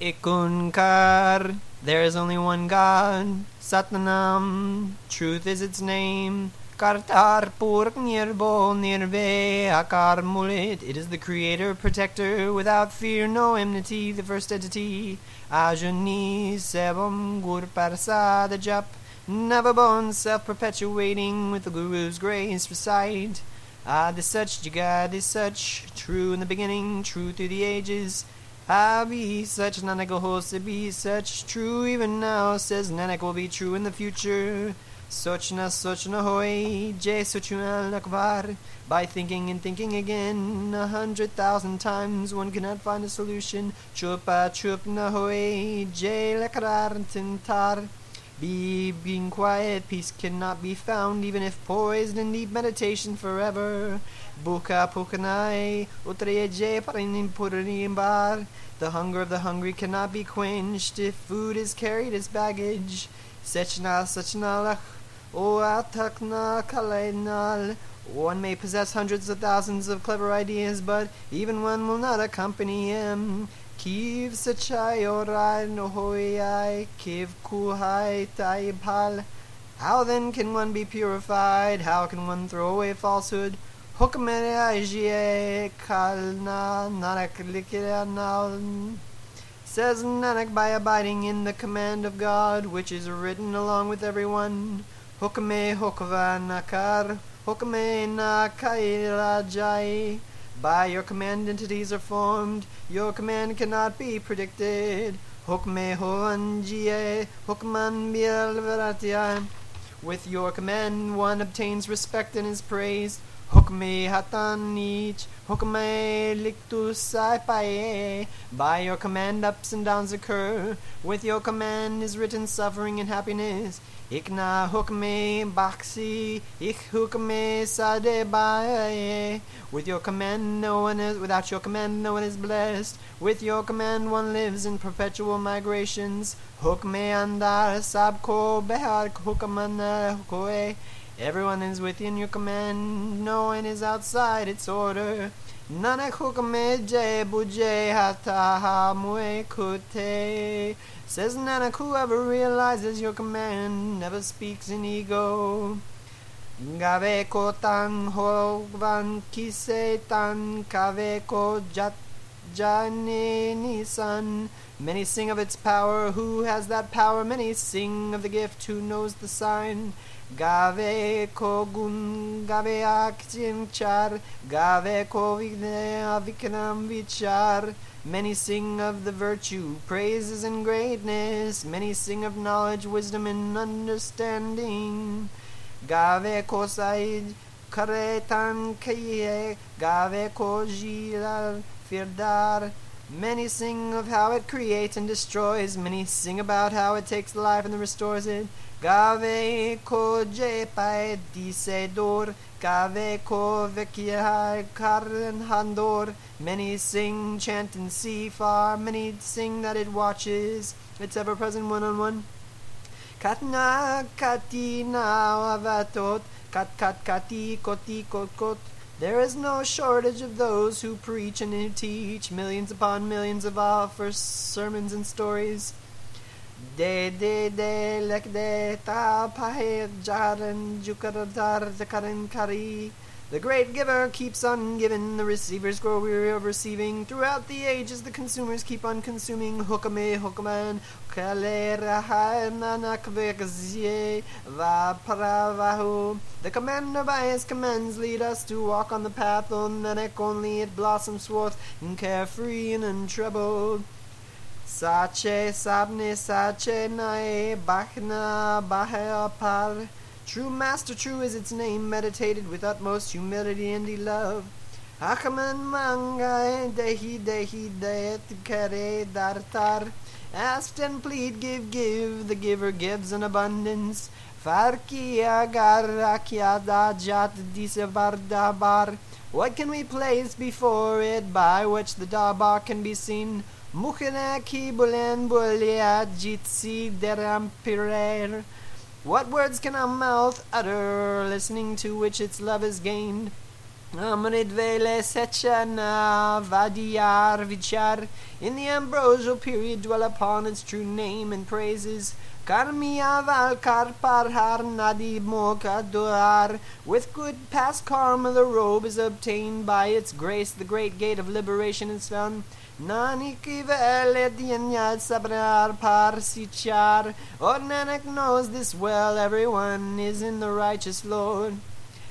Ikunkar, there is only one God. Satnam, truth is its name. Kartar Purk Nirbo Nirve Akar Mulit. It is the creator, protector, without fear, no enmity, the first entity. Ajani Sebam Gur Parsad Jap. Never born, self perpetuating, with the Guru's grace recite. Ah, this such, Jagad is such, true in the beginning, true through the ages. Ah, be such, Nanak will be such, true even now, says Nanak will be true in the future. Sochna sochna hoy, je sochuna lakvar. By thinking and thinking again, a hundred thousand times, one cannot find a solution. Chupa chupna hoy, je lakrar tintar. Be being quiet, peace cannot be found, even if poised in deep meditation forever. Buka pukanai, utreje parinim purinimbar. The hunger of the hungry cannot be quenched if food is carried as baggage. Sechna sechna o atakna kalainal. One may possess hundreds of thousands of clever ideas, but even one will not accompany him. Kiv sachai orai nohoyai, kiv kuhai taibhal. How then can one be purified? How can one throw away falsehood? Hukmene kalna nanak Says Nanak by abiding in the command of God, which is written along with everyone. Hukme hukva nakar, hukme nakairajai. By your command entities are formed, your command cannot be predicted. Hukme hoanjie, hukman bielveratia. With your command one obtains respect and is praised. Hukme hatanich, hukme lictus saipae. By your command ups and downs occur. With your command is written suffering and happiness. Ikna hukme baksi, ich hukme sadebaye. With your command no one is without your command no one is blessed. With your command one lives in perpetual migrations. Hukme andar sabko behar hukamana hukoe. Everyone is within your command, no one is outside its order. Nanak hukme je buje. Says Nanak, whoever realizes your command never speaks in ego. Gave ko tan ho van kise tan kave ko jat jane. Many sing of its power. Who has that power? Many sing of the gift. Who knows the sign? Gave kogun, gave akjim char. Gave ko vigne avikram vichar. Many sing of the virtue, praises, and greatness. Many sing of knowledge, wisdom, and understanding. Gave ko said karetan kaye. Gave ko jilal firdar. Many sing of how it creates and destroys. Many sing about how it takes life and restores it. Gave ko jepai disedor. Gave ko vekia karen handor. Many sing, chant, and see far. Many sing that it watches. Its ever present one on one. Katna katina avatot. Kat kat kati koti kot kot. There is no shortage of those who preach and who teach millions upon millions of offers, sermons, and stories. De de de lek de ta pahe jaran jukaradar zakaran kari. The great giver keeps on giving, the receivers grow weary of receiving. Throughout the ages, the consumers keep on consuming. Hukaman, vapravahu. The commander by his commands lead us to walk on the path on Nanak only it blossoms forth and carefree and untroubled. Sache sabne sache nae bachna bahaya par. True Master, true is its name, meditated with utmost humility and love. Akaman mangai dehi dehi deet kare dartar. Ask and plead, give, give, the giver gives in abundance. Farki agar akyada jat disevardabar. What can we place before it by which the dabar can be seen? Mukhanaki bulen bulia jitsi derampirer. What words can our mouth utter, listening to which its love is gained? Amridvele Sechana Vadiyar Vichar. In the ambrosial period dwell upon its true name and praises. Karmiya Valkar Parhar Nadi mokaduar. With good past karma the robe is obtained by its grace. The great gate of liberation is found. Nanik vele dinyat sabrar par sichar. Or Nanak knows this well, everyone is in the righteous Lord.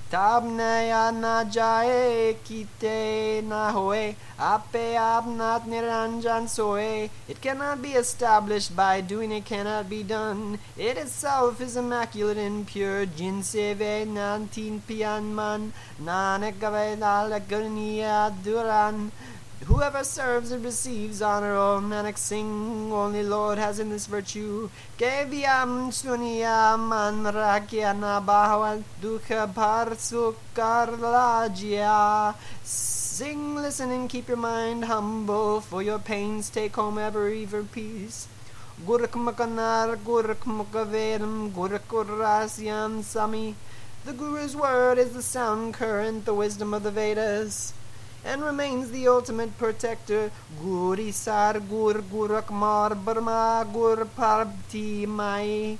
Tabnaya na jaye kite na hoye ape abnat niranjan soe. It cannot be established by doing it cannot be done. It itself is immaculate and pure. Jinseve nantin pianman nanekave dalagurniya duran. Whoever serves and receives honor, O Nanak sing, only Lord has in this virtue. Kevyam sunyam anrakyana bhava dukha parsukarlajya. Sing, listen, and keep your mind humble, for your pains take home ever even peace. Gurukmakanar Gurukmakavedam Gurukurasyam Sami. The Guru's word is the sound current, the wisdom of the Vedas and remains the ultimate protector. Gurisar Gur Gurakmar Brahma Gur Parvati Mai.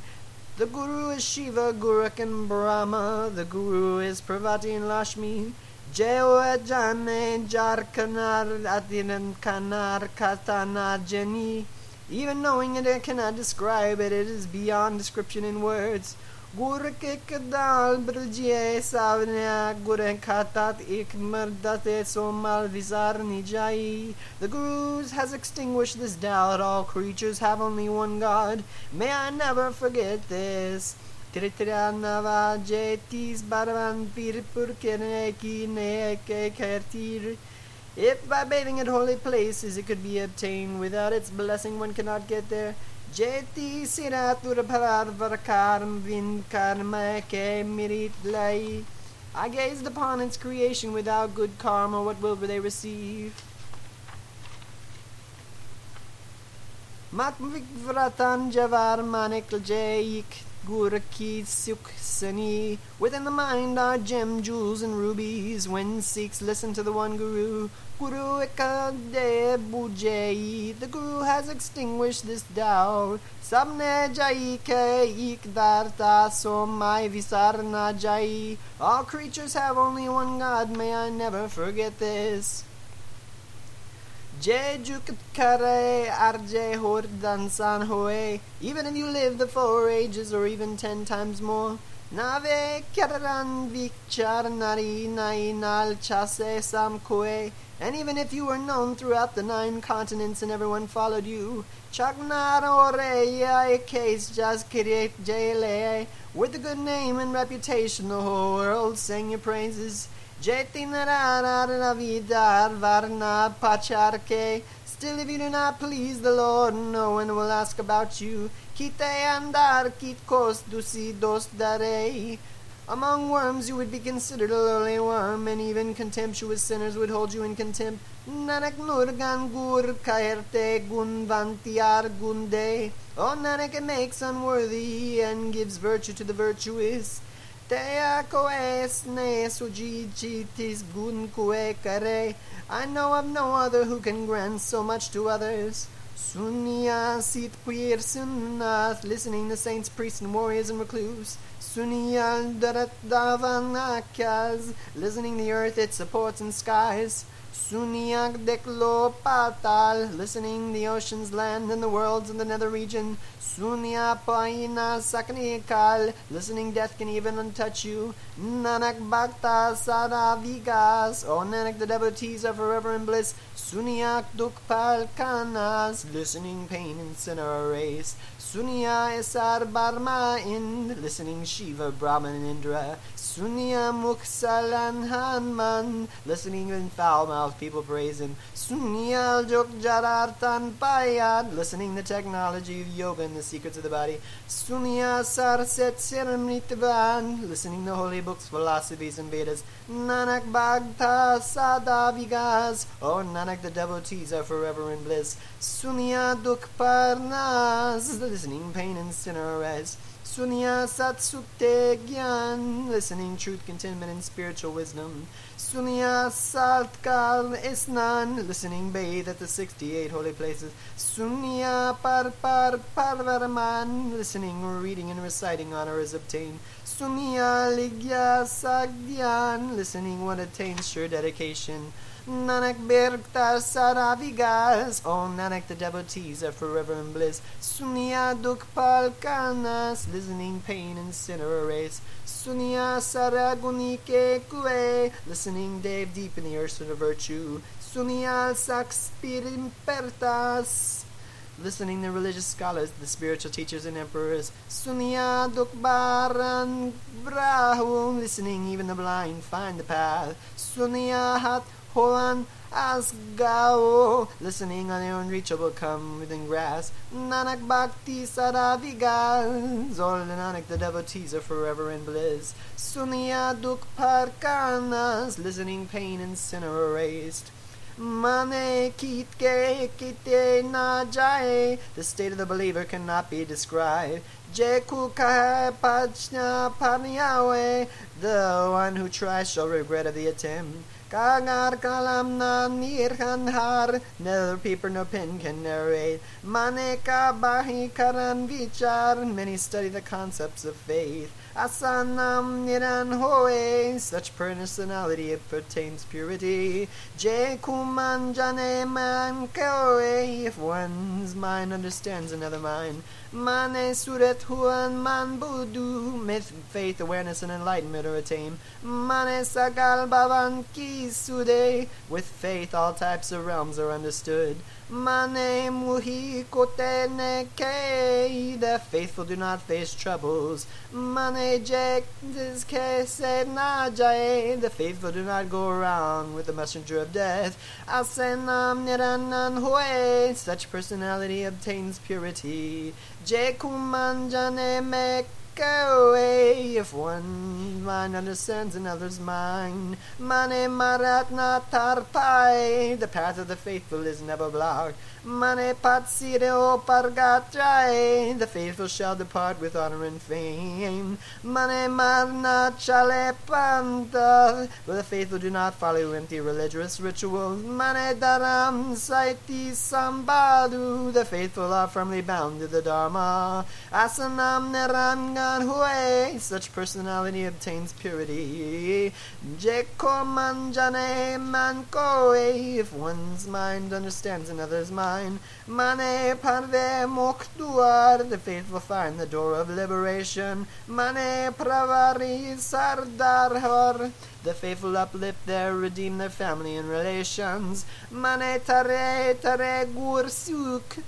The Guru is Shiva, Gurak, and Brahma. The Guru is Parvati and Lashmi. Jeo Jane Jarkanar Adinan Kanar Katana. Even knowing it, I cannot describe it. It is beyond description in words. Gur ke kadal brjye savnya gur khatat ik mardate somal visar nijai. The Gurus has extinguished this doubt. All creatures have only one God. May I never forget this. Tritrianava jetis baravan pirpur kene ki ne kertir. If by bathing at holy places it could be obtained, without its blessing one cannot get there. Jeti siratur parar varakaram vin karma ke mirit lay. I gazed upon its creation without good karma, what will they receive? Mat vratan javar manik guraki suksani. Within the mind are gem, jewels, and rubies. When Sikhs listen to the one Guru, Guru Ekade Bujai. The Guru has extinguished this doubt. Sabne jai ke ikdarta so mai visarna jai. All creatures have only one God. May I never forget this. Jejuk kare arje hor dansan hoe. Even if you live the four ages or even ten times more. Nave kararan vikchar nari nai nal chase sam koe. And even if you were known throughout the nine continents and everyone followed you, Chagnar ore case jas create jele. With a good name and reputation, the whole world sang your praises. Jetinaravidar varna pacharke. Still, if you do not please the Lord, no one will ask about you. Kite andar kit kos dusi dos dare. Among worms you would be considered a lowly worm, and even contemptuous sinners would hold you in contempt. Nanak nurgan gur kaerte gunvantiar gunde. Oh, Nanak it makes unworthy and gives virtue to the virtuous. Tea koes ne suji sujichitis gun kue kare. I know of no other who can grant so much to others. Sunya sit puir sunnath, listening to saints, priests, and warriors and recluse. Sunya darat davanakas, listening the earth, its supports and skies. Sunyak deklo patal, listening the oceans, land, and the worlds of the nether region. Sunya paina saknikal, listening death can even untouch you. Nanak bhakta sada vigas, oh Nanak the devotees are forever in bliss. Sunyak dukpal kanas, listening pain and sinner race. Sunya Esar Barma in listening Shiva, Brahman, Indra. Sunya Muksalan Hanman, listening in foul mouthed people praising. Sunya Jok Jarartan Payad, listening the technology of yoga and the secrets of the body. Sunya Sarset Siramritavan, listening the holy books, philosophies, and Vedas. Nanak Bhagta Sadavigas, oh Nanak the devotees are forever in bliss. Sunya Dukparnas, listening pain and sinner arise. Sunya Satsukte Gyan, listening truth, contentment, and spiritual wisdom. Sunya Saltkal Isnan, listening bathe at the 68 holy places. Sunya Par Par Parvaraman, listening, reading, and reciting honor is obtained. Sunya Ligya Sagdyan, listening one attains sure dedication. Nanak Birkta Saravigas, oh Nanak, the devotees are forever in bliss. Sunya Dukpal Kanas, listening pain and sinner erase. Sunya Saragunike Kue, listening Dave deep in the earth of virtue. Sunya Sakspirim Pertas, listening the religious scholars, the spiritual teachers and emperors. Sunya Dukbaran Brahu, listening even the blind find the path. Sunya Hat Hoan Asgao, listening on the unreachable come within grass. Nanak Bhakti Sadavigas, all the devotees are forever in bliss. Sunya Duk Parkanas, listening pain and sinner erased. Mane kitke kite na jaye. The state of the believer cannot be described. Jeku pachna paniyawe. The one who tries shall regret of the attempt. Kagar kalam na nirhanhar. Neither paper nor pen can narrate. Maneka bahi karan vichar. Many study the concepts of faith. Asanam niran hoe. Such personality it pertains purity. Je kumanjane man koe. If one's mind understands another mind. Mane suret huan man budu. Myth, faith, awareness, and enlightenment are attained. Mane sagal bavan ki sude. With faith, all types of realms are understood. Mane muhi kotene ke. The faithful do not face troubles. Mane jek ke se na jae. The faithful do not go around with the messenger of death. Asenam niranan hue. Such personality obtains purity. Jekumanjane me away if one mind understands another's mind. Mane maratna tarpai, the path of the faithful is never blocked. Mane patsireo pargatrai, the faithful shall depart with honor and fame. Mane marna chale panta, but the faithful do not follow empty religious rituals. Mane daram saiti sambadu, the faithful are firmly bound to the Dharma. Asanam neranga Hue, such personality obtains purity. Jekomanjane mankoe, if one's mind understands another's mind. Mane parve moktuar, the faithful find the door of liberation. Mane pravari sardarhar, the faithful uplift their, redeem their family and relations. Mane tare tare gursuk,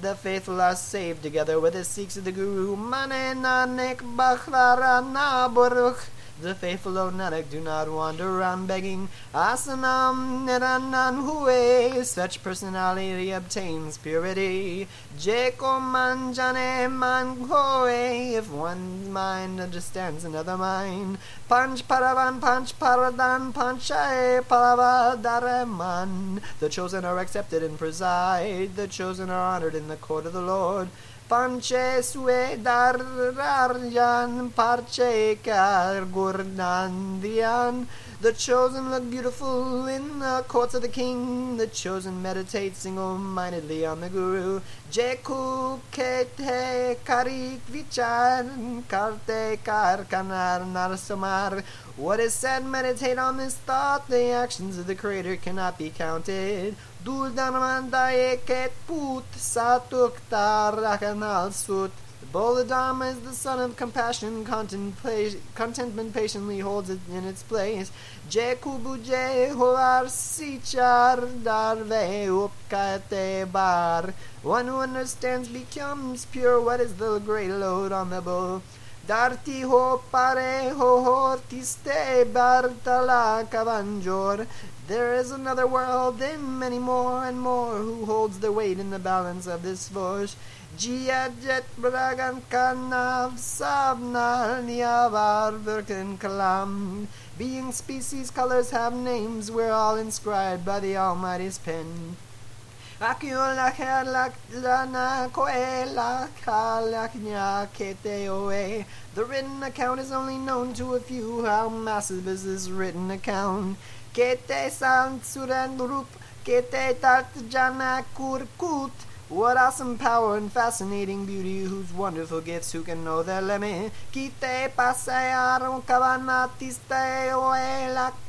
the faithful are saved together with the Sikhs of the Guru. Mane Nanak Bakhara Naburuch. The faithful Nanak do not wander around begging. Asanam Niranan Hue. Such personality obtains purity. Jeko Manjane Manhoe. If one mind understands another mind. Panch Paravan Panch Paradan Panchae Paravadaraman. The chosen are accepted and preside. The chosen are honored in the court of the Lord. Panche sue dararjan parche kar gurnandian. The chosen look beautiful in the courts of the king. The chosen meditate single-mindedly on the guru. Jeku kete karik vichar karte kar kanar narasamar. What is said, meditate on this thought. The actions of the Creator cannot be counted. Duldanamanda eket put satuk tarakanal sut. Boladama is the son of compassion, contentment patiently holds it in its place. Jekubuje hoar sichar darve upkate bar. One who understands becomes pure. What is the great load on the bull? Darti ho pare ho hortiste bartala kavanjor. There is another world and many more and more who holds their weight in the balance of this force. Gia jet bragan kanav savna niavar virken kalam. Being species, colors have names, we're all inscribed by the Almighty's pen. Akiola la lana koela kalaknya kete oe. The written account is only known to a few. How massive is this written account? Kete san suran rup kete tat jana kurkut. What awesome power and fascinating beauty, whose wonderful gifts, who can know their limit? Kite pasearon cabanatiste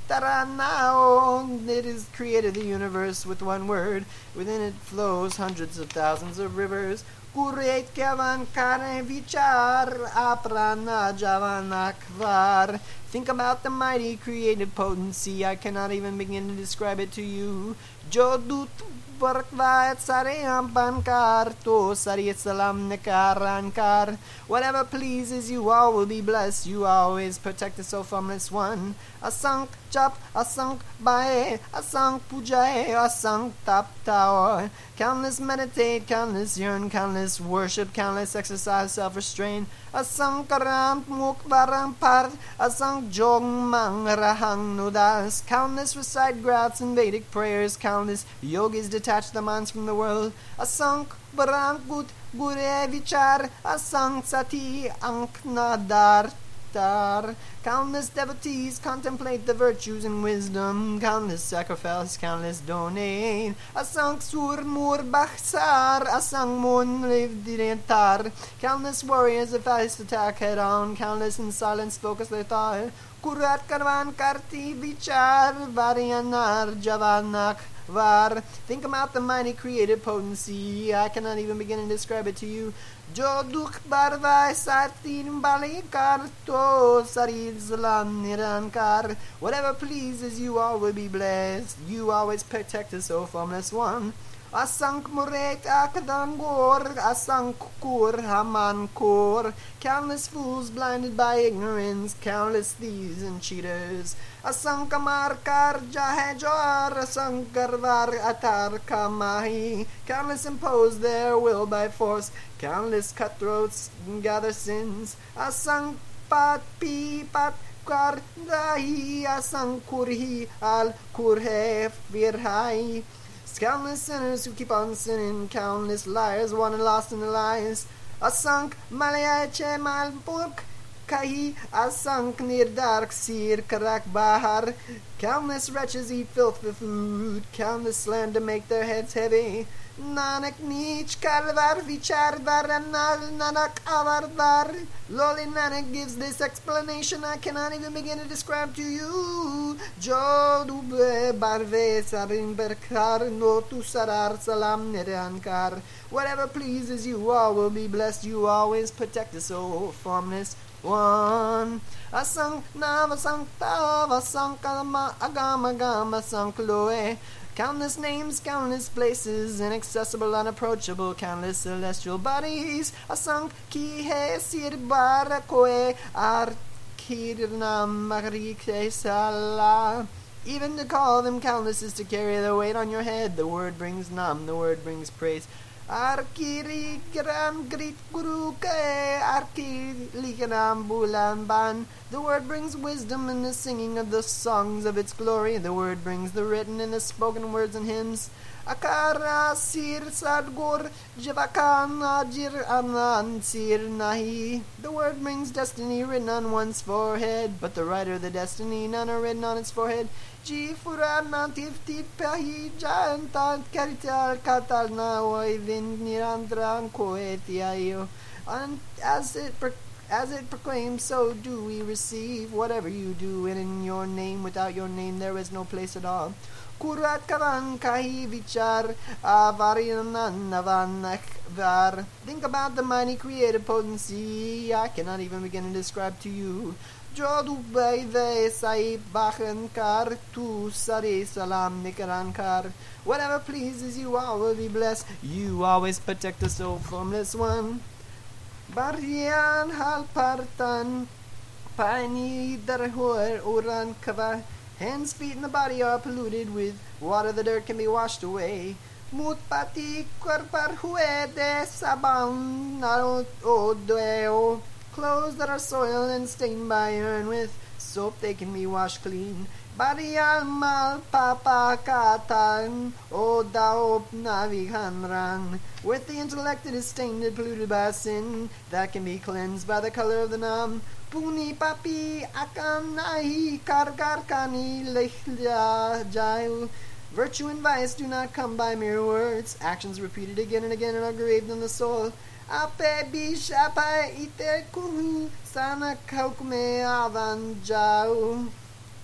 oelactaranao. It has created the universe with one word. Within it flows hundreds of thousands of rivers. Kuret kavan kare vichar aprana javanakvar. Think about the mighty creative potency. I cannot even begin to describe it to you. Jodut Barkvat Saream Bankar To Sari Salam Nekarankar Whatever pleases you all will be blessed. You always protect the from this one. Asank Jap, Asank Bae, Asank Pujae, Asank Tap Tower. Countless meditate, countless yearn, countless worship, countless exercise self restraint. Asang karam mukbarang par, asang jong mang rahang nudas. Countless recite grafts and Vedic prayers, countless yogis detach the minds from the world. Asang barang gut gure vichar, asang sati anknadar Countless devotees contemplate the virtues and wisdom. Countless sacrifice, countless donate. Asang sur mur bachsar, asang mun direntar. Countless warriors of fast attack head on. Countless in silence focus their thought. Kurat karvan karti vichar varianar javanak var. Think about the mighty creative potency. I cannot even begin to describe it to you. Joduk barvai satin balikar to sarid zalam nirankar. Whatever pleases you, all will be blessed. You always protect us, O formless one. Asank muret akadangor, asank kur haman kur. Countless fools blinded by ignorance, countless thieves and cheaters. Asank amar kar jahejor, asank garvar atar kamahi. Countless impose their will by force, countless cutthroats gather sins. Asank pat pi pat kar dahi, asank kurhi al kurhe virhai. Countless sinners who keep on sinning, countless liars wanted lost in the lies. Asank malayache malpurk kahi I sunk near dark sir karak bahar. Countless wretches eat filth for food, countless slander make their heads heavy. Nanak Nich Kalvar Vichar Varanal Nanak Avarvar. Loli Nanak gives this explanation I cannot even begin to describe to you. Jodube Barve Sarin Berkar No Sarar Salam Nirankar. Whatever pleases you, all will be blessed. You always protect us, O formless one. Asang Navasang Tavasang Kalama Agama Gama Sankloe. Countless names, countless places, inaccessible, unapproachable, countless celestial bodies. Asang kihe sir barakoe arkirnam sala. Even to call them countless is to carry the weight on your head. The word brings numb, the word brings praise. Arkiri gram grit guruke arkilikanam bulan ban. The word brings wisdom in the singing of the songs of its glory. The word brings the written and the spoken words and hymns. Akara sir sadgur javakan ajir anan sir nahi. The word means destiny written on one's forehead, but the writer of the destiny none are written on its forehead. Ji furan mantifti pahi jantan karital katal na oivin nirandran koetiayo. And as it as it proclaims, so do we receive whatever you do, and in your name, without your name, there is no place at all. Kurat kavan kahi vichar var. Think about the mighty creative potency I cannot even begin to describe to you. Whatever pleases you, all will be blessed. You always protect the soul formless one. Barian halpartan pani darhor uran kava. Hands, feet, and the body are polluted with water. The dirt can be washed away. Mutpati korpar huede sabang odeo. Clothes that are soiled and stained by iron with soap they can be washed clean. Barial mal papa katan, o daop naviganran. With the intellect that is stained and polluted by sin, that can be cleansed by the color of the nam. Puni papi akan nahi kargar kani jail. Virtue and vice do not come by mere words. Actions repeated again and again are engraved in the soul. Ape bishapa ite kunu sana kaukume avanjau.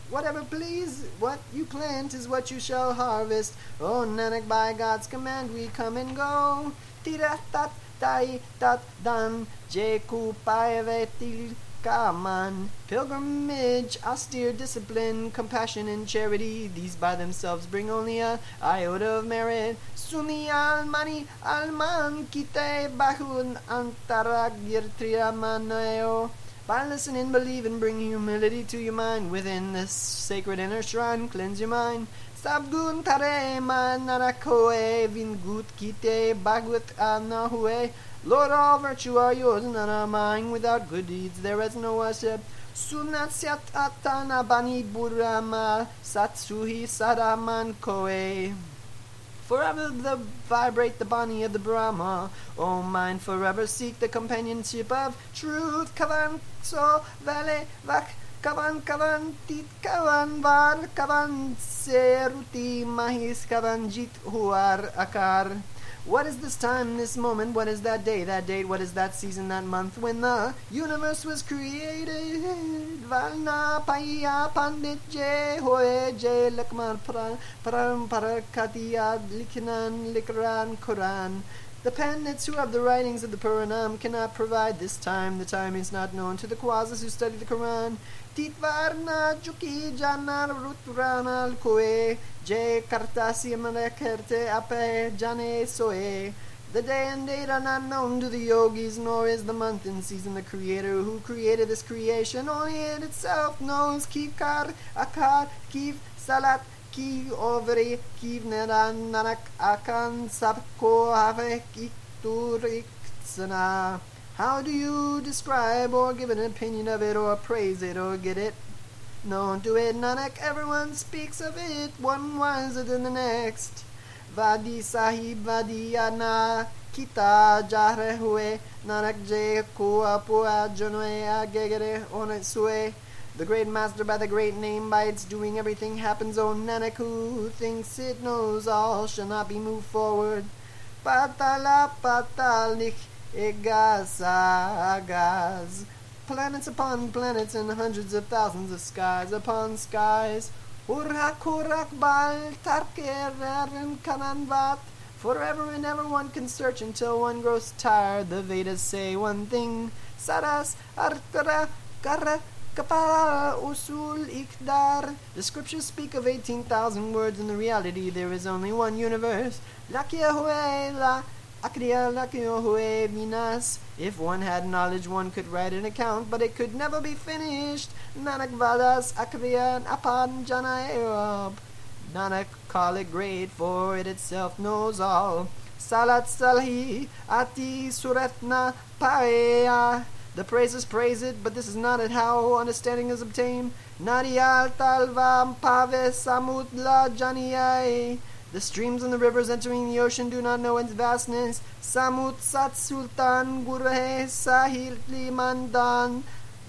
Whatever please, what you plant is what you shall harvest. Oh Nanak, by God's command we come and go. Tira tat tai tat dan jeku paevetil kaman. Pilgrimage, austere discipline, compassion and charity, these by themselves bring only a iota of merit. Suni almani alman kite bahun antaragir triamaneo. By listening, believe, and bring humility to your mind within this sacred inner shrine. Cleanse your mind. Sabgun tare manarakoe vingut kite bagwit anahue. Lord, all virtue are yours, none are mine. Without good deeds, there is no worship. Sunasyat atana bani burama satsuhi sadaman koe. Forever the vibrate the bani of the Brahma. O mind, forever seek the companionship of truth. Kavan so vale vak kavan kavan tit kavan var kavan seruti mahis kavan jit huar akar. What is this time, this moment? What is that day, that date? What is that season, that month when the universe was created? Valna paya pandit je hoye je lakman param parakatiya liknan likran Quran. The pandits who have the writings of the Puranam cannot provide this time. The time is not known to the Quasas who study the Quran. Titvarna juki janar rutranal koe je kartasi kerte ape jane soe. The day and date are not known to the yogis, nor is the month and season the creator who created this creation. Only it itself knows. Kivkar, akar, kiv, salat, ki overi, kiv neran, nanak, akan, sabko, have, ikturik, sana. How do you describe or give an opinion of it or praise it or get it? Known to it, Nanak, everyone speaks of it, one wiser than the next. Vadi sahib vadi ana kita jahre hue nanak je kua pua jonwe agegere onesue. The great master by the great name by its doing everything happens. O Nanak who thinks it knows all shall not be moved forward. Patala patalik Igas Planets upon planets and hundreds of thousands of skies upon skies. Urak urak bal tarkeren kananvat. Forever and ever one can search until one grows tired. The Vedas say one thing. Saras artara kara kapara usul ikdar. The scriptures speak of 18,000 words. In the reality, there is only one universe. La if one had knowledge, one could write an account, but it could never be finished. Nanak Vadas Akriya Apan Janaerab. Nanak call it great, for it itself knows all. Salat Salhi Ati Suratna Paeya. The praises praise it, but this is not it how understanding is obtained. Nariyal Talvam Pave Samudla Janiyai. The streams and the rivers entering the ocean do not know its vastness. Samut Sat Sultan Gurhe Sahil Mandan.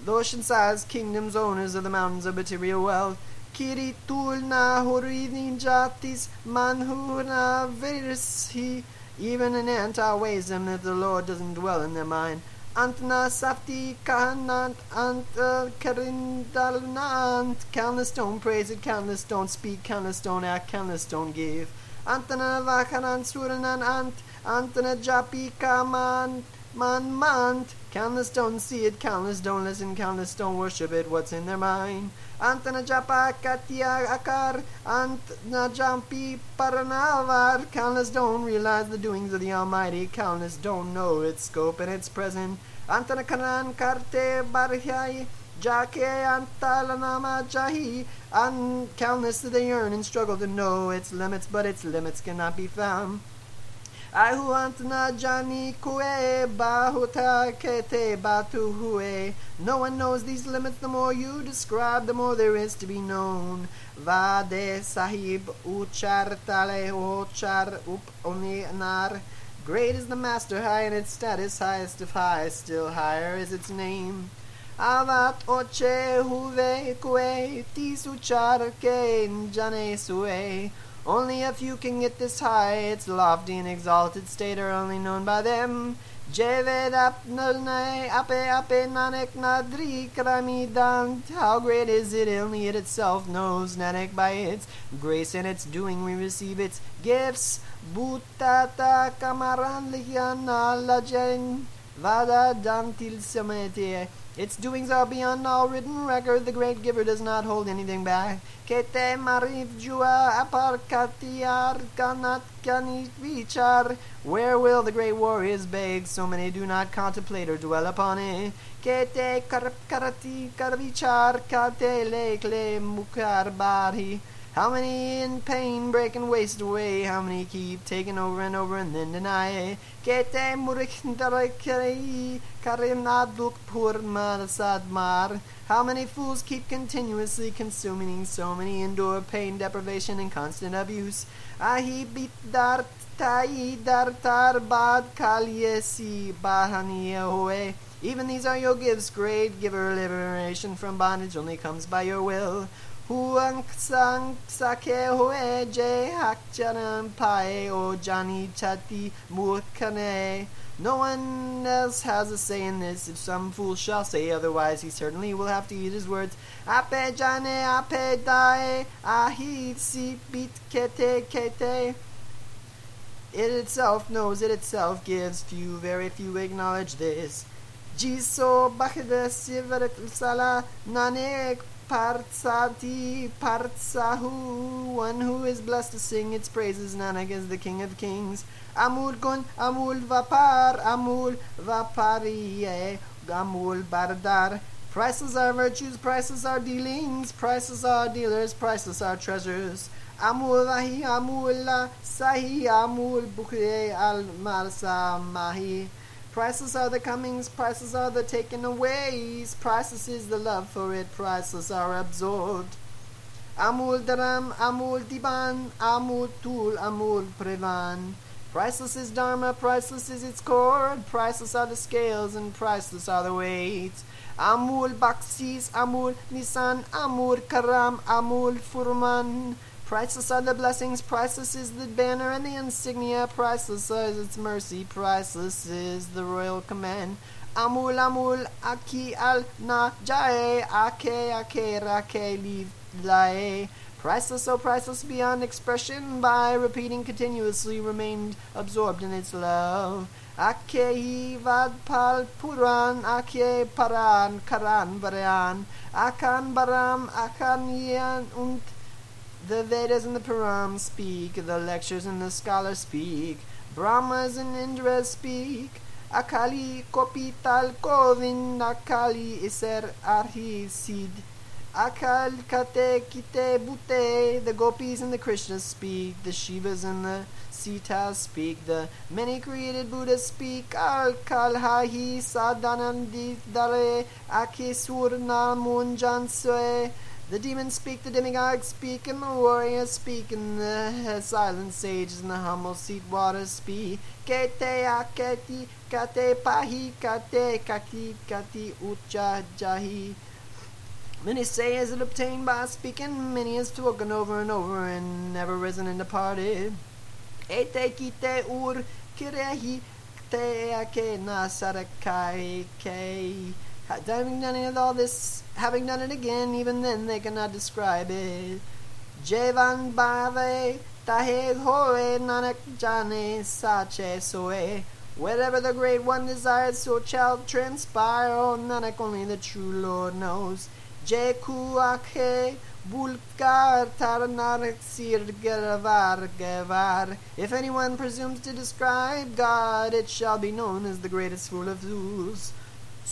The ocean size kingdoms, owners of the mountains of material wealth. Kiritul na huridin jatis manhuna virsi. Even an ant outweighs them if the Lord doesn't dwell in their mind. Antna safti kahanant ant eh, karindalnant. Countless don't praise it, countless don't speak, countless don't act, countless don't give. Antana vakanan suranan ant, antana japi kaman man mant. Countless don't see it, countless don't listen, countless don't worship it. What's in their mind? Antana japa katya akar, antana jampi paranavar. Countless don't realize the doings of the Almighty, countless don't know its scope and its present. Antana kanan karte barhyai. Jake antalanama jahi. Countless they yearn and struggle to know its limits, but its limits cannot be found. Ahuantna jani kue bahuta kete batu hue. No one knows these limits. The more you describe, the more there is to be known. Vade sahib uchar tale uchar up nar. Great is the master, high in its status, highest of high, still higher is its name. Avat oche huve kue tisuchar ke jane sue. Only a few can get this high, its lofty and exalted state are only known by them. How great is it? Only it itself knows. Nanak by its grace and its doing we receive its gifts. Butata kamaran lihyana lajen vada dantil samete. Its doings are beyond all written record. The great giver does not hold anything back. Kete marif jua aparkatiar kanat kanit vichar. Where will the great warriors beg? So many do not contemplate or dwell upon it. Kete karati karvichar kate lekle mukar. How many in pain break and waste away? How many keep taking over and over and then deny? Kete murikdarakari karinaduk purmar sadmar. How many fools keep continuously consuming? So many endure pain, deprivation, and constant abuse. Ahi bit dar tai dar tar bad kalyesi bahaniye Even these are your gifts, great giver. Liberation from bondage only comes by your will. Huang sang sake hoe je hakjanam pae o jani chati murkane. No one else has a say in this. If some fool shall say otherwise, he certainly will have to eat his words. Ape jane ape dae ahi si bit kete kete. It itself knows, it itself gives. Few, very few acknowledge this. Jiso bakde sivaret sala nanek Partsati Partsahu, one who is blessed to sing its praises. Nanak is the King of Kings. Amul Gun, Amul Vapar, Amul Vapariye, Amul Bardar. Prices are virtues, prices are dealings, prices are dealers, prices are treasures. Amul Vahi, Amul Sahi, Amul Bukhe Al Marsa Mahi. Priceless are the comings, priceless are the taken aways, priceless is the love for it, priceless are absorbed. Amul Dharam, Amul Diban, Amul Tul, Amul Prevan. Priceless is Dharma, priceless is its cord, priceless are the scales, and priceless are the weights. Amul Baksis, Amul Nisan, Amul Karam, Amul Furman. Priceless are the blessings, priceless is the banner and the insignia, priceless is its mercy, priceless is the royal command. Amul amul aki al na jae ake ake rake liv lae. Priceless, so priceless beyond expression, by repeating continuously remained absorbed in its love. Ake vad pal puran, ake paran karan varan, akan baram akan yan und the Vedas and the Purans speak, the lectures and the scholars speak, Brahmas and Indras speak. Akali kopital kovin akali iser arhi sid. Akal kate kite bute, the gopis and the Krishnas speak, the Shivas and the Sitas speak, the many created Buddhas speak, Al kalhahi sadanandi dale akisur namunjan sue. The demons speak, the demigods speak, and the warriors speak, and the silent sages and the humble seat waters speak. Kete aketi kate pahi kate kati kati ucha jahi. Many say is it obtained by speaking, many is spoken over and over and never risen and departed. Ete kite ur kirehi te ake nasarakai kei. Having done it all this, having done it again, even then they cannot describe it. Jevan bave tahe hoe nanak jane sache soe. Whatever the great one desires, so shall transpire. Oh, Nanak, only the true Lord knows. Jeku akhe bulkar tarnar sir gavar gavar. If anyone presumes to describe God, it shall be known as the greatest fool of fools.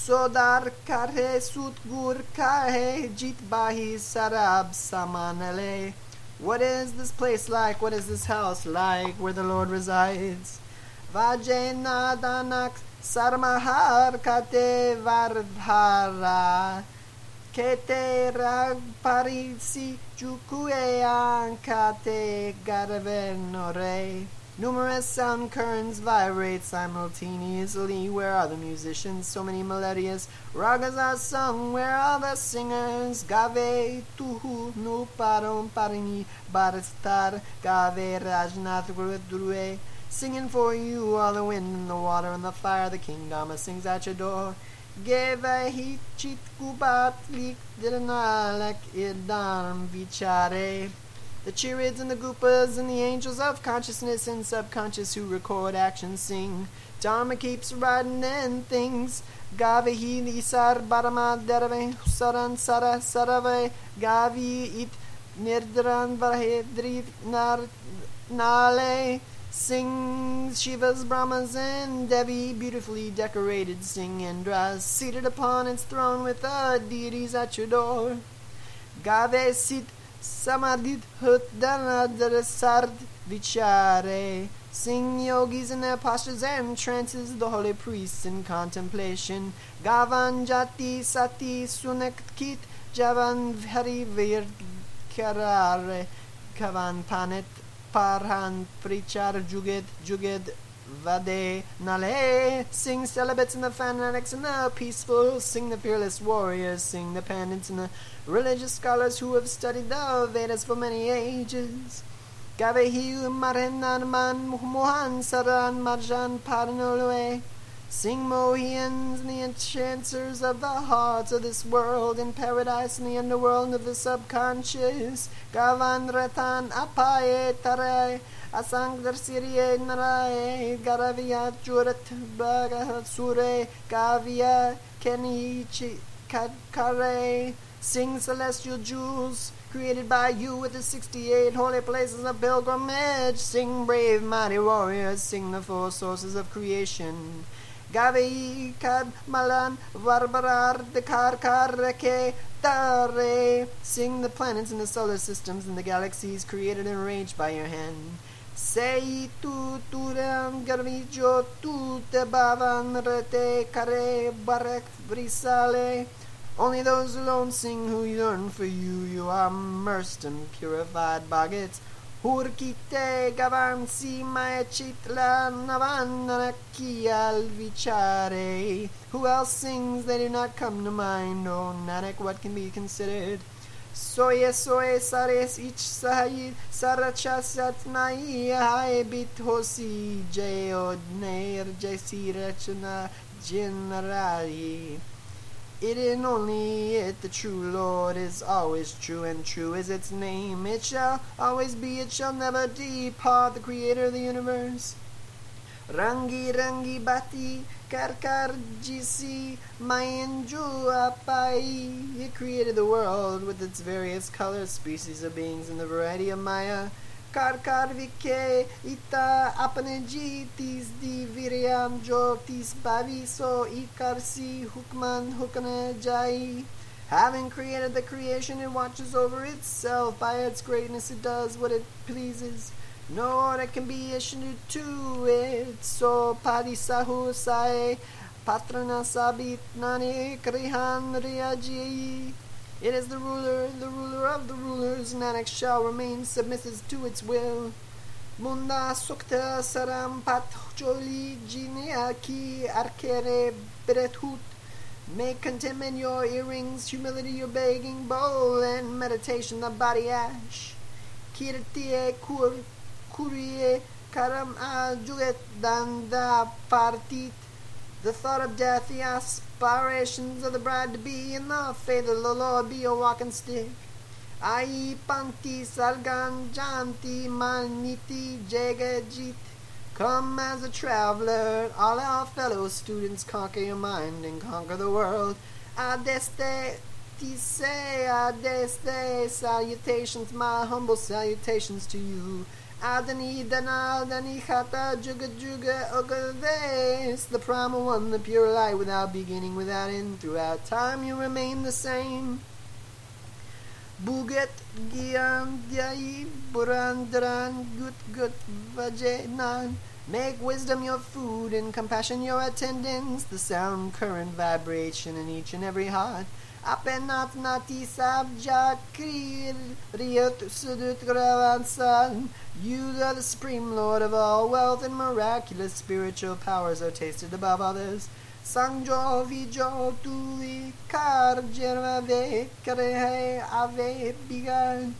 Sodar kare sut gur kahe jit bahi sarab samanale. What is this place like? What is this house like where the Lord resides? Vajenadanak sarmahar kate vardhara Kete ragparisi jukuean kate garvenore Numerous sound currents vibrate simultaneously. Where are the musicians? So many melodious ragas are sung. Where are the singers? Gave tuhu nu parum parini baristar gave rajnath gurudrue. Singing for you all the wind and the water and the fire. The king Dharma sings at your door. Geva hichit kubat lik dirnalak idam vichare. The Chirids and the Goopas and the angels of consciousness and subconscious who record actions sing. Dharma keeps riding and things. Gavi sar barama derave saran sara sarave gavi it nirdran varhedri nar nale. Sing Shivas, Brahmas, and Devi, beautifully decorated, sing Indras, seated upon its throne with the deities at your door. Gave sit Samadhit Hutdanadara Sard Vichare. Sing yogis in their postures and trances, the holy priests in contemplation. Gavan Jati Sati Sunakit Javan Hari Vir Karare Kavan Panet Parhan Prichar Juged Juged Vade Nale. Sing celibates and the fanatics and the peaceful. Sing the fearless warriors. Sing the pandits and the religious scholars who have studied the Vedas for many ages. Gavehi Marenan Man Mohan Saran Marjan Paranolue. Sing Mohians and the enchanters of the hearts of this world in paradise and the underworld of the subconscious. Gavan Ratan Apaye Tare. Asangdar Siriye Naraye Garavia Jurat Bagasure Gavia Kenichi Kare Sing celestial jewels created by you with the 68 holy places of pilgrimage. Sing brave mighty warriors, sing the four sources of creation. Gavi kad malan varbarar de kar karake dare. Sing the planets and the solar systems and the galaxies created and arranged by your hand. Sei tu turam garvijo tu te bavan rete kare barek brisale. Only those alone sing who yearn for you. You are immersed in purified by bogets. Hurkite gavan si chitla navanaki alvichare. Who else sings? They do not come to mind. Oh, Nanak, what can be considered? Soye soye sares ich sahid sarachasat nai hai bit hosi jayod nair jaisi rachana generali. It is only it, the true Lord is always true, and true is its name. It shall always be, it shall never depart, the creator of the universe. Rangi rangi bati karkar jisi mayanju apai. It created the world with its various colors, species of beings, and the variety of Maya. Karkar vike ita apane jitis di viriam jotis baviso ikarsi hukman hukane jai. Having created the creation, it watches over itself. By its greatness, it does what it pleases. No order can be issued to it. So padisahu sae patrana nani krihan. It is the ruler, the ruler of the rulers, Nanak shall remain submissive to its will. Munda sukta saram pat joli ki arkere berethut. Make contentment your earrings, humility your begging bowl, and meditation the body ash. Kirtiye kur kurie karam a juget danda partit. The thought of death, the aspirations of the bride to be, and the faith of the Lord be a walking stick. Ai panti salgan janti maniti jagajit. Come as a traveler, all our fellow students conquer your mind and conquer the world. Adeste tise, adeste, salutations, my humble salutations to you. Adani Dana Dani Khata Juga Juga Ogades the primal one, the pure light without beginning, without end, throughout time you remain the same. Buget Gian Dai Burandran Gut Gut Vajenan Make wisdom your food and compassion your attendants, the sound current vibration in each and every heart. Apenat nati sabja krir riot sudut gravansan. You are the supreme lord of all wealth and miraculous spiritual powers are tasted above others. Sangjo vijo tui kar jervave karehe ave begun.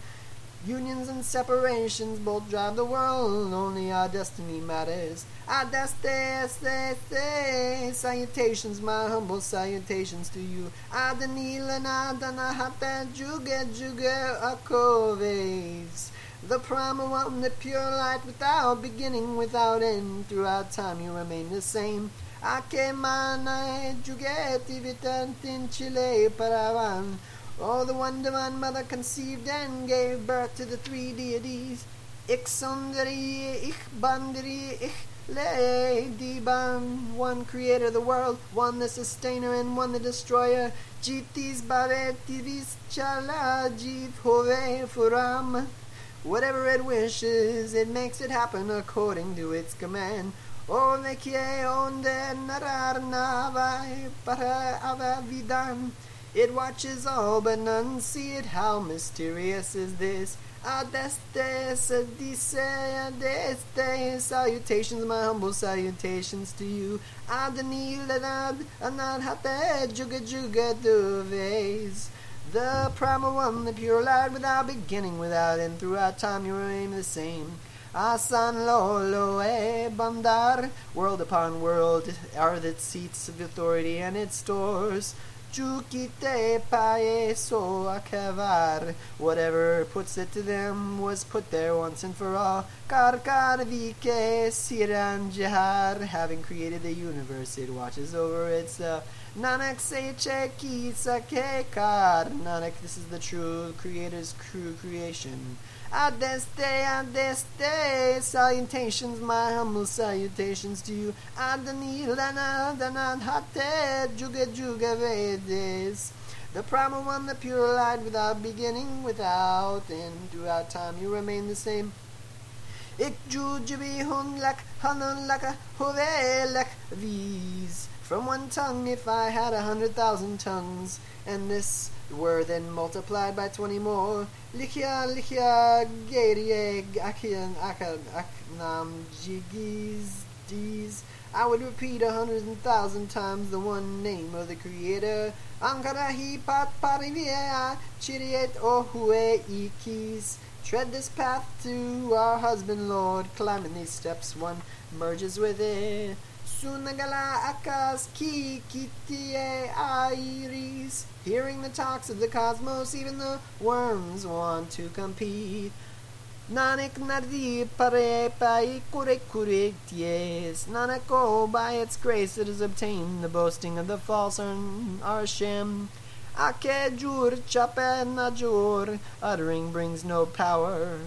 Unions and separations both drive the world, only our destiny matters. Adeste, salutations, my humble salutations to you. Adanila Nadanahata Juga Juga Akoves. The primal one, the pure light without beginning, without end. Throughout time you remain the same. Ake mana jugeti chile paravan. Oh, the one divine mother conceived and gave birth to the three deities. Ich sonderi, ich banderi, ich ladiban. One creator of the world, one the sustainer, and one the destroyer. Jitis baretivis chala jit hove furam. Whatever it wishes, it makes it happen according to its command. Onde que onde narar navai para avavidan. It watches all, but none see it. How mysterious is this? Adeste, sedise, adeste. Salutations, my humble salutations to you. Adani, ledad, anad, hate, juga, juga, duves. The primal one, the pure light, without beginning, without end, throughout time you remain the same. Asan lo lo e bandar, world upon world are the seats of authority and its stores. Chukite paeso akevar. Whatever puts it to them was put there once and for all. Karkarvike siran jihar. Having created the universe, it watches over itself. Nanak seche kisake kar. Nanak, this is the true creator's true creation. Adeste, adeste, salutations, my humble salutations to you. Vedes. The primal one, the pure light, without beginning, without end. Throughout time, you remain the same. Ik jujubi hun lak, hanun laka, hove lak, these. From one tongue, if I had a hundred thousand tongues, and this were then multiplied by twenty more. Lichia, lichia, gadieg, akian, akan, aknam, dees. I would repeat a hundred thousand times the one name of the Creator. Ankarahi pat parivia, chiriet ohue ikis. Tread this path to our husband, Lord. Climbing these steps, one merges with it. Sunagala ki iris. Hearing the talks of the cosmos, even the worms want to compete. Nanak nadi pare pai kure kure ties. Nanako, by its grace it is obtained the boasting of the false are sham. Ake jur chape najur. Uttering brings no power.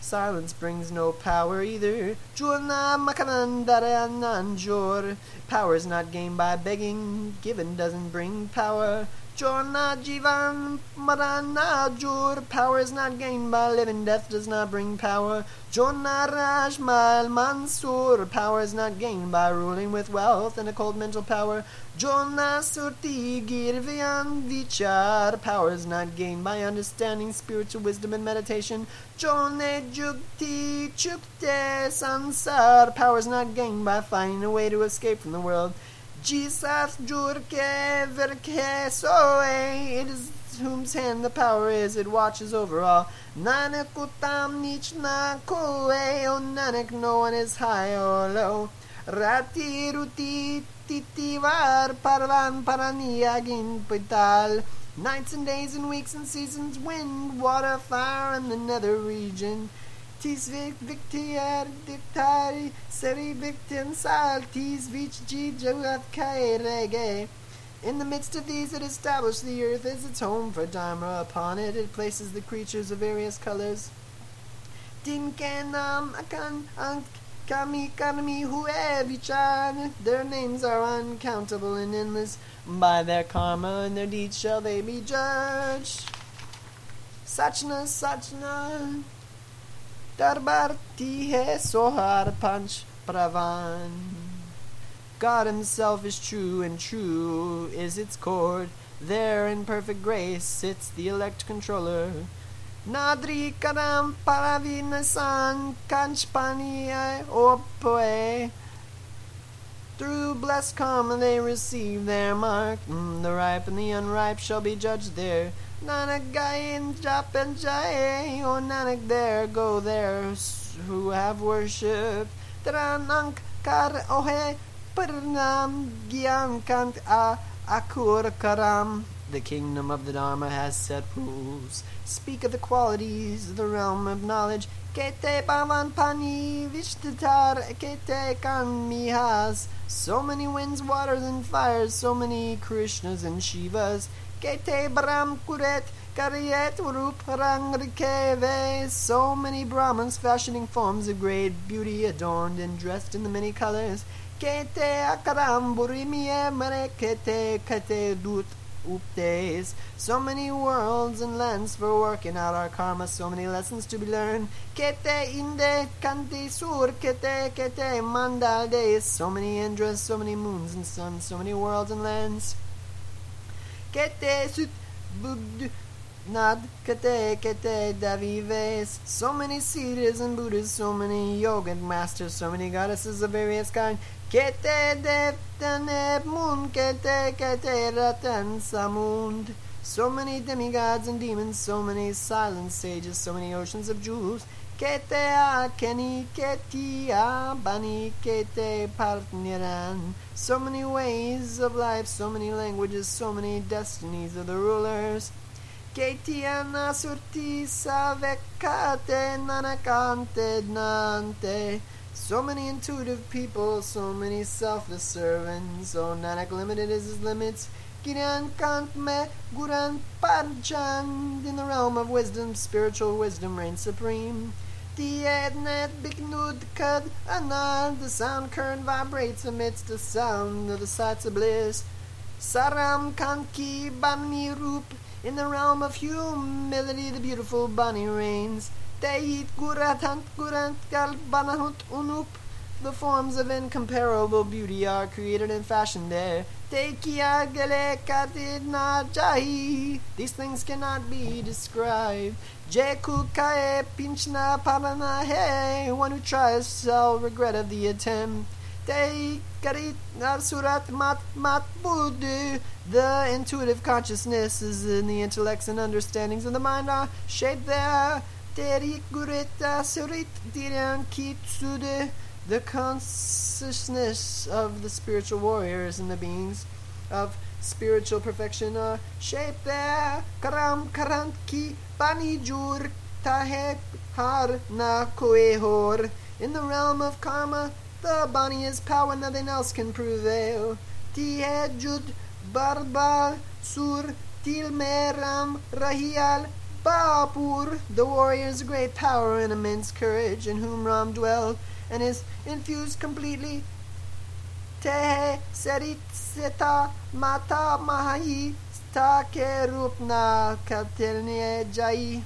Silence brings no power either. Jurna makanandarananjor. Power is not gained by begging. Given doesn't bring power. Jorna jivan maranajur. Power is not gained by living. Death does not bring power. Jorna rajmal mansur. Power is not gained by ruling with wealth and a cold mental power. Jorna surti girvian vichar. Power is not gained by understanding spiritual wisdom and meditation. Jorne jukti chukte sansar. Power is not gained by finding a way to escape from the world. Jesus jurke verke soe. It is whose hand the power is, it watches over all. Nanak utam nichna koe. O Nanak, no one is high or low. Rati ruti titivar parvan paraniagin pital. Nights and days and weeks and seasons, wind, water, fire, and the nether region. Tis vic victiar dictari, seri victin sal, tis vich ji kairege. In the midst of these it established the earth as its home for Dharma. Upon it it places the creatures of various colors. Dinkanam akan ank kami kami huevichan. Their names are uncountable and endless. By their karma and their deeds shall they be judged. Sachna, Sachna. Darbar ti hai sohar panch pravan. God himself is true, and true is its chord. There in perfect grace sits the elect controller. Nadri kadam paravinasan kanchpani opoe. Through blessed karma they receive their mark. Mm, the ripe and the unripe shall be judged there. Nanak gayin jap and jai, O oh, Nanak, there go there who have worshipped. Tranank kar ohe purnam gyan kant a akur karam. The kingdom of the Dharma has set rules. Speak of the qualities of the realm of knowledge. Kete pavan pani vishtatar kete kan mihas. So many winds, waters, and fires, so many Krishnas and Shivas. Kete Brahm Kuret Karyet Rup Rangrikeve. So many Brahmins fashioning forms of great beauty, adorned and dressed in the many colors. Kete Akaram Burimie Mere Kete Kete Dut updates. So many worlds and lands for working out our karma, so many lessons to be learned. Kete inde kanti sur kete kete mandal days. So many Indras, so many moons and suns, so many worlds and lands. Kete sut bud nad kete kete davives. So many Siddhas and Buddhas, so many yoga masters, so many goddesses of various kinds. Kete deftane mun kete kete ratan samund. So many demigods and demons, so many silent sages, so many oceans of jewels. Kete a keni keti a bani kete partniran. So many ways of life, so many languages, so many destinies of the rulers. Keti anasurti savekate nanakante nante. So many intuitive people, so many selfless servants. So Nanak limited is his limits. Giran Kant Me Guran Panchand. In the realm of wisdom, spiritual wisdom reigns supreme. The Ednet Biknud Kad Anand. The sound current vibrates amidst the sound of the sights of bliss. Saram Kanki Bani Rup. In the realm of humility, the beautiful Bani reigns. Deit Guratant Gurant Galbanahut Unup. The forms of incomparable beauty are created and fashioned there. These things cannot be described. Jeku Kae Pinchna Parana He. One who tries shall regret of the attempt. Te Karit Surat Mat Mat Buddhu. The intuitive consciousness is in the intellects and understandings of the mind are shaped there. Terik Gureta Surit Diran Kitsude. The consciousness of the spiritual warriors and the beings of spiritual perfection uh, are shaped there. Karam Karant Ki Bani Jur Tahe Har Na Koehor. In the realm of karma, the Bani is power, nothing else can prevail. Tihe Jud Barbar Sur Tilmeram Rahial Bapur. The warrior is a great power and immense courage, in whom Ram dwelled, and is infused completely. Tehe Serit Seta Mata Mahi Takerupna Katilne Jai.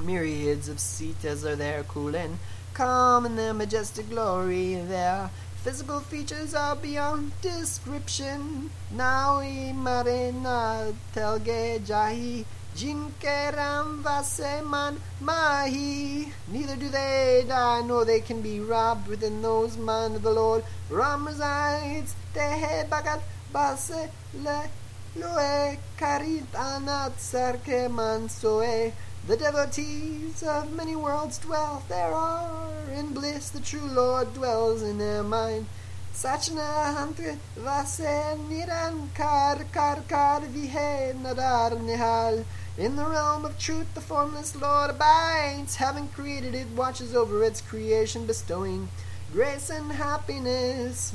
Myriads of Sitas are there cooling, calm in their majestic glory. Their physical features are beyond description. Naui Marina Telge Jahi. Jinkeram Vaseman Mahi. Neither do they die, nor they can be robbed within those mind of the Lord. Ram resides, Tehe Bagat Base Le Loe Karit Anat Sarke Mansoe. The devotees of many worlds dwell there are in bliss. The true Lord dwells in their mind. Sachna Hantre Vase Niran Kar Kar Kar Vihe Nadar Nihal. In the realm of truth, the formless Lord abides. Having created it, watches over its creation, bestowing grace and happiness.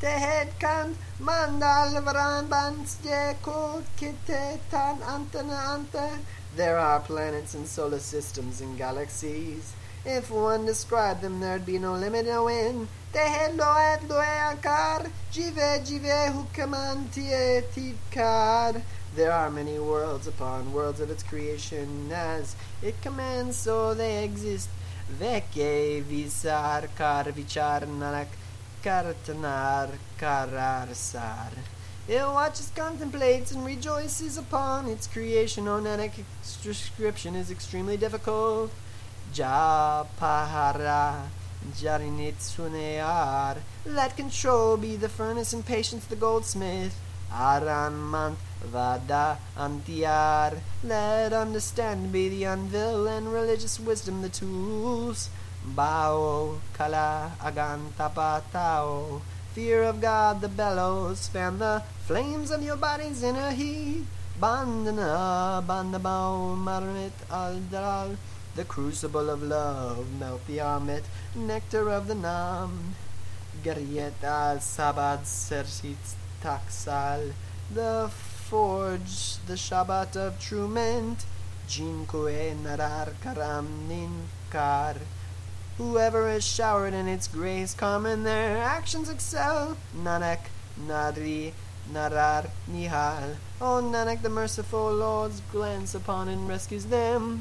Tehed kan mandal varan bansje kod kite tan antana anta. There are planets and solar systems and galaxies. If one described them, there'd be no limit, no end. Tehed loet loe ankar, jive jive hukamantie tidkar. There are many worlds upon worlds of its creation. As it commands, so they exist. Veke visar kar vichar nanak kartanar kararsar. It watches, contemplates, and rejoices upon its creation. Nanak, description is extremely difficult. Japahara Jarinitsunear. Let control be the furnace and patience the goldsmith. Aranmant Vada Antiar. Let understand be the anvil and religious wisdom the tools. Bao Kala Agantapatao. Fear of God the bellows, fan the flames of your body's inner heat. Bandana, bandabao, marit al dalal. The crucible of love, melt the amit, nectar of the nam. Gariet al sabad sersit taksal. The forge, the Shabad of true ment. Jinkue narar karam ninkar. Whoever is showered in its grace come and their actions excel. Nanak, Nadri, Narar, Nihal. O Nanak, the merciful Lord's glance upon and rescues them.